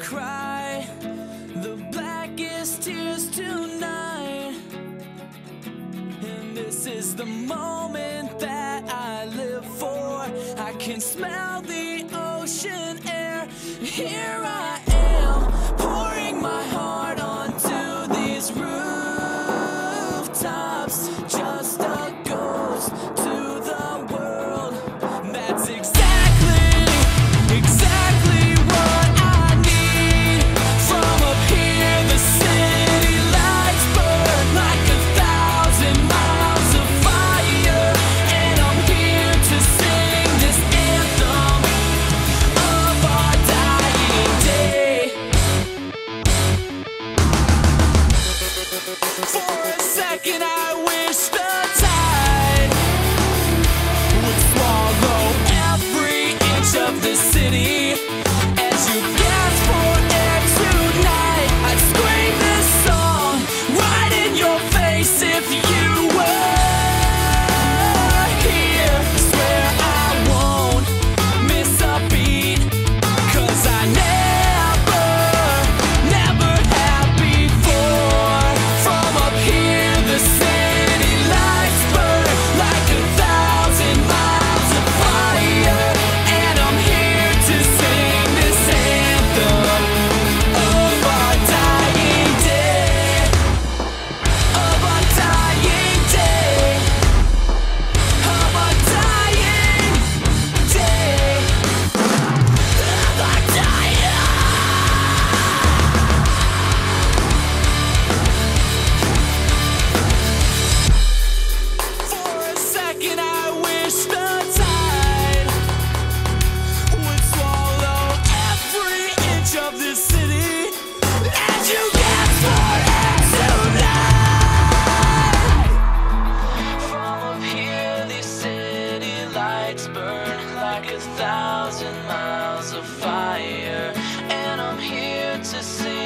cry the blackest tears tonight. And this is the moment that I live for. I can smell the ocean air. Here I lights burn like a thousand miles of fire, and I'm here to see.